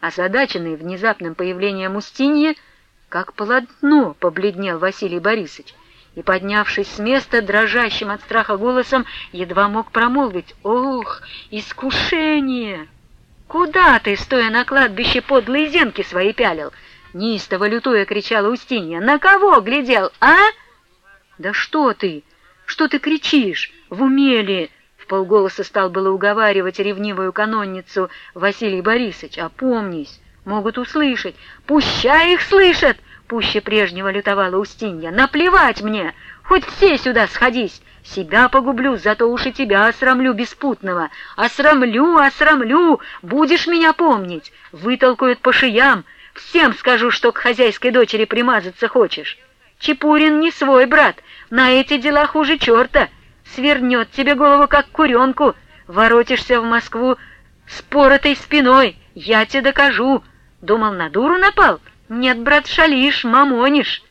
Озадаченный внезапным появлением Устиньи, как полотно побледнел Василий Борисович и, поднявшись с места, дрожащим от страха голосом, едва мог промолвить «Ох, искушение!» «Куда ты, стоя на кладбище, подлые зенки свои пялил?» Неистово лютуя кричала Устинья. «На кого глядел, а?» «Да что ты? Что ты кричишь? В уме ли?» В полголоса стал было уговаривать ревнивую канонницу Василий Борисович. «Опомнись, могут услышать. Пущай их слышат!» Пуще прежнего лютовала Устинья. «Наплевать мне! Хоть все сюда сходись! Себя погублю, зато уж и тебя осрамлю беспутного. Осрамлю, осрамлю, будешь меня помнить. Вытолкают по шиям. Всем скажу, что к хозяйской дочери примазаться хочешь. Чепурин не свой брат, на эти дела хуже черта. Свернет тебе голову, как куренку. Воротишься в Москву с поротой спиной. Я тебе докажу. Думал, на дуру напал? Нет, брат, шалишь, мамонишь.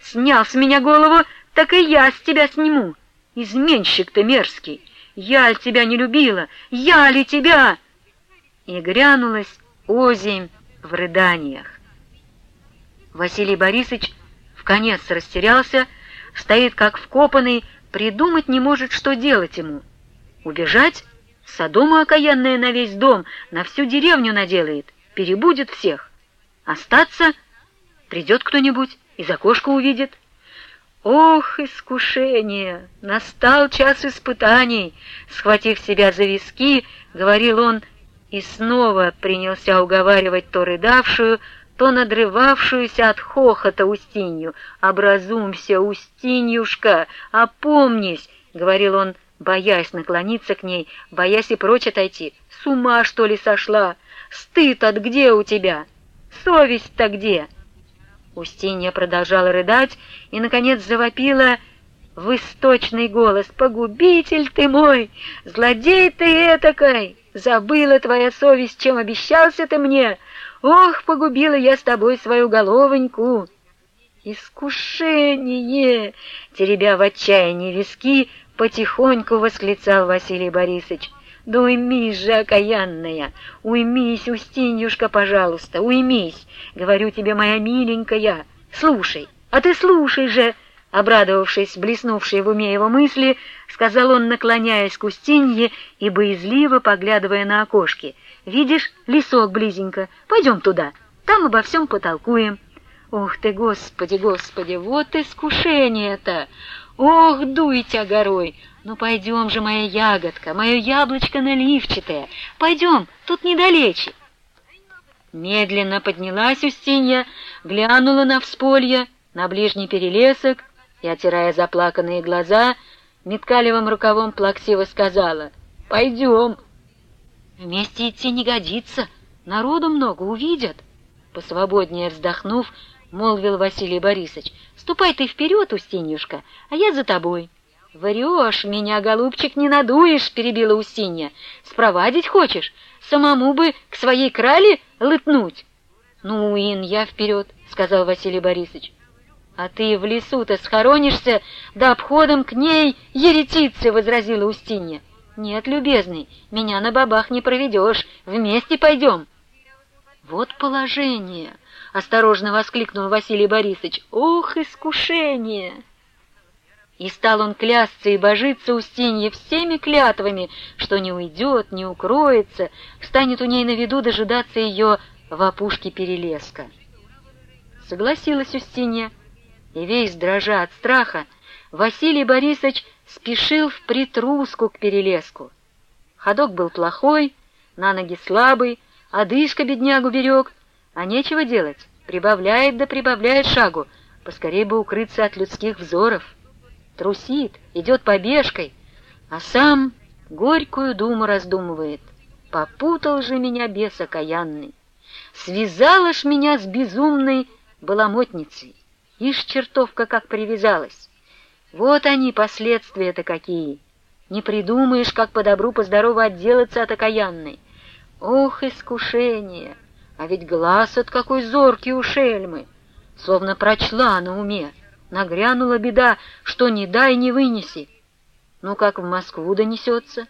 Снял с меня голову, так и я с тебя сниму. Изменщик ты мерзкий! Я ли тебя не любила? Я ли тебя?» И грянулась озимь в рыданиях. Василий Борисович в конец растерялся, стоит как вкопанный, придумать не может, что делать ему. Убежать? Содома окаянная на весь дом, на всю деревню наделает, перебудет всех. Остаться? Придет кто-нибудь, из окошка увидит. Ох, искушение! Настал час испытаний! Схватив себя за виски, говорил он, и снова принялся уговаривать то рыдавшую, то надрывавшуюся от хохота Устинью. «Образумся, Устиньюшка, опомнись!» — говорил он, боясь наклониться к ней, боясь и прочь отойти. «С ума, что ли, сошла? Стыд-от где у тебя? Совесть-то где?» Устинья продолжала рыдать и, наконец, завопила в источный голос. «Погубитель ты мой! Злодей ты этакой! Забыла твоя совесть, чем обещался ты мне! Ох, погубила я с тобой свою головоньку!» «Искушение!» — теребя в отчаянии виски, потихоньку восклицал Василий Борисович. Да уймись же, окаянная, уймись, Устиньюшка, пожалуйста, уймись, говорю тебе, моя миленькая. Слушай, а ты слушай же, обрадовавшись блеснувшей в уме его мысли, сказал он, наклоняясь к Устинье и боязливо поглядывая на окошки. Видишь, лесок близенько, пойдем туда, там обо всем потолкуем. Ох ты, Господи, Господи, вот искушение-то! Ох, дуйте горой! «Ну пойдем же, моя ягодка, мое яблочко наливчатое, пойдем, тут недалече». Медленно поднялась Устинья, глянула на всполье, на ближний перелесок и, отирая заплаканные глаза, меткалевым рукавом плаксиво сказала «Пойдем». «Вместе идти не годится, народу много увидят». Посвободнее вздохнув, молвил Василий Борисович, «Ступай ты вперед, Устиньюшка, а я за тобой». «Врешь, меня, голубчик, не надуешь», — перебила Устинья. «Спровадить хочешь? Самому бы к своей крале лытнуть». «Ну, Ин, я вперед», — сказал Василий Борисович. «А ты в лесу-то схоронишься, да обходом к ней еретицы», — возразила Устинья. «Нет, любезный, меня на бабах не проведешь, вместе пойдем». «Вот положение!» — осторожно воскликнул Василий Борисович. «Ох, искушение!» И стал он клясться и божиться Устинье всеми клятвами, что не уйдет, не укроется, станет у ней на виду дожидаться ее в опушке перелеска. Согласилась Устинья, и весь дрожа от страха, Василий Борисович спешил в притруску к перелеску. Ходок был плохой, на ноги слабый, одышка беднягу берег, а нечего делать, прибавляет да прибавляет шагу, поскорей бы укрыться от людских взоров трусит, идет побежкой, а сам горькую думу раздумывает. Попутал же меня бес окаянный, связала ж меня с безумной баламотницей. Ишь, чертовка, как привязалась. Вот они, последствия-то какие. Не придумаешь, как по добру, по здорову отделаться от окаянной. Ох, искушение! А ведь глаз от какой зоркий у шельмы! Словно прочла на уме. Нагрянула беда, что не дай, не вынеси. Ну, как в Москву донесется?